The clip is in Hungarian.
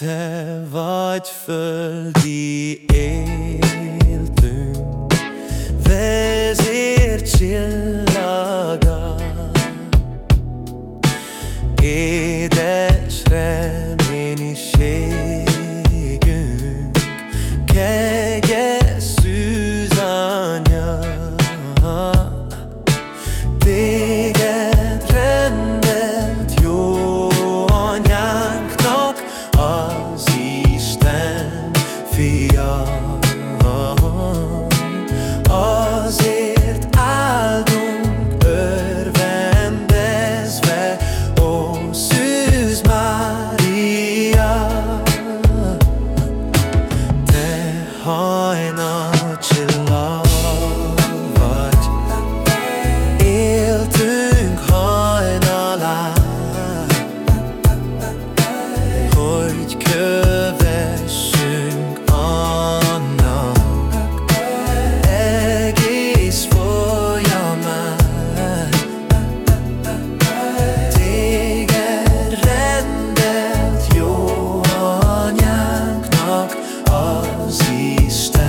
Te vagy földi éltünk, vezér csillaga, édes reménységünk, kegyes szűzanya. hogy kövessünk annak egész folyamát. Téged rendelt jó anyánknak az Isten.